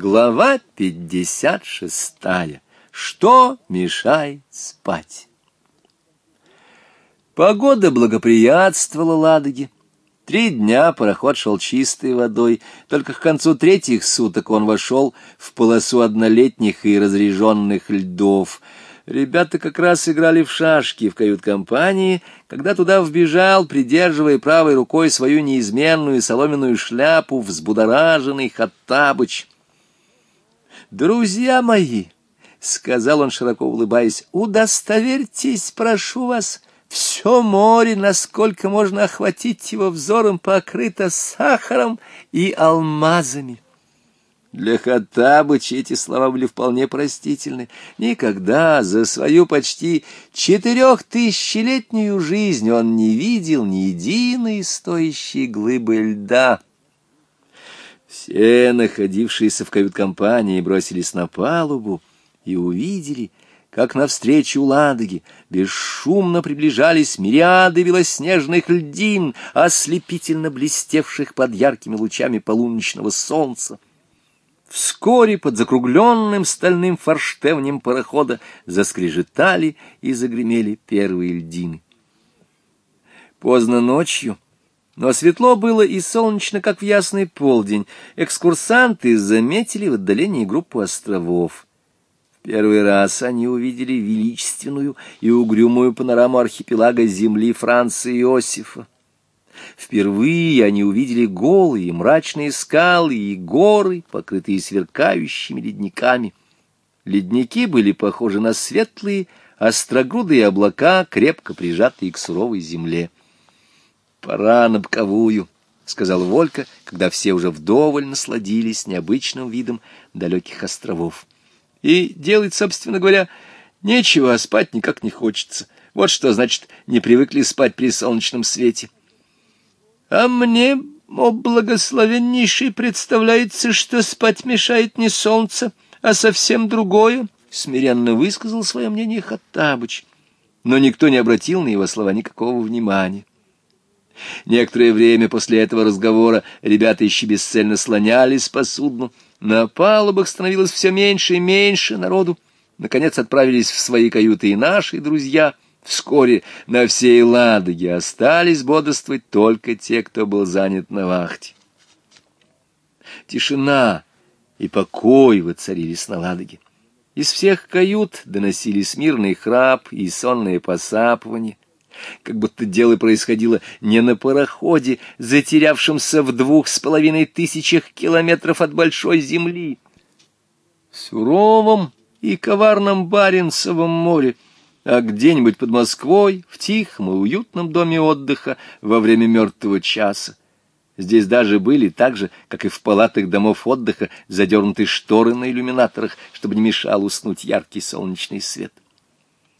Глава 56. Что мешает спать? Погода благоприятствовала Ладоге. Три дня пароход шел чистой водой, только к концу третьих суток он вошел в полосу однолетних и разреженных льдов. Ребята как раз играли в шашки в кают-компании, когда туда вбежал, придерживая правой рукой свою неизменную соломенную шляпу, взбудораженный Хаттабыч — «Друзья мои!» — сказал он, широко улыбаясь. «Удостоверьтесь, прошу вас, все море, насколько можно охватить его взором, покрыто сахаром и алмазами». Для Хаттабыча эти слова были вполне простительны. Никогда за свою почти четырехтысячелетнюю жизнь он не видел ни единой стоящей глыбы льда — все, находившиеся в кают-компании, бросились на палубу и увидели, как навстречу ладоги бесшумно приближались мириады белоснежных льдин, ослепительно блестевших под яркими лучами полуночного солнца. Вскоре под закругленным стальным форштевнем парохода заскрежетали и загремели первые льдины. Поздно ночью но светло было и солнечно, как в ясный полдень. Экскурсанты заметили в отдалении группу островов. В первый раз они увидели величественную и угрюмую панораму архипелага земли Франции Иосифа. Впервые они увидели голые мрачные скалы и горы, покрытые сверкающими ледниками. Ледники были похожи на светлые, острогрудые облака, крепко прижатые к суровой земле. «Пора на боковую», — сказал Волька, когда все уже вдоволь насладились необычным видом далеких островов. «И делать, собственно говоря, нечего, а спать никак не хочется. Вот что значит не привыкли спать при солнечном свете». «А мне, о благословеннейший, представляется, что спать мешает не солнце, а совсем другое», — смиренно высказал свое мнение Хаттабыч. Но никто не обратил на его слова никакого внимания. Некоторое время после этого разговора ребята еще бесцельно слонялись по судну. На палубах становилось все меньше и меньше народу. Наконец отправились в свои каюты и наши друзья. Вскоре на всей Ладоге остались бодрствовать только те, кто был занят на вахте. Тишина и покой воцарились на Ладоге. Из всех кают доносились мирный храп и сонные посапывания как будто дело происходило не на пароходе, затерявшемся в двух с половиной тысячах километров от большой земли. В суровом и коварном Баренцевом море, а где-нибудь под Москвой, в тихом и уютном доме отдыха во время мертвого часа. Здесь даже были, так же, как и в палатах домов отдыха, задернуты шторы на иллюминаторах, чтобы не мешал уснуть яркий солнечный свет. —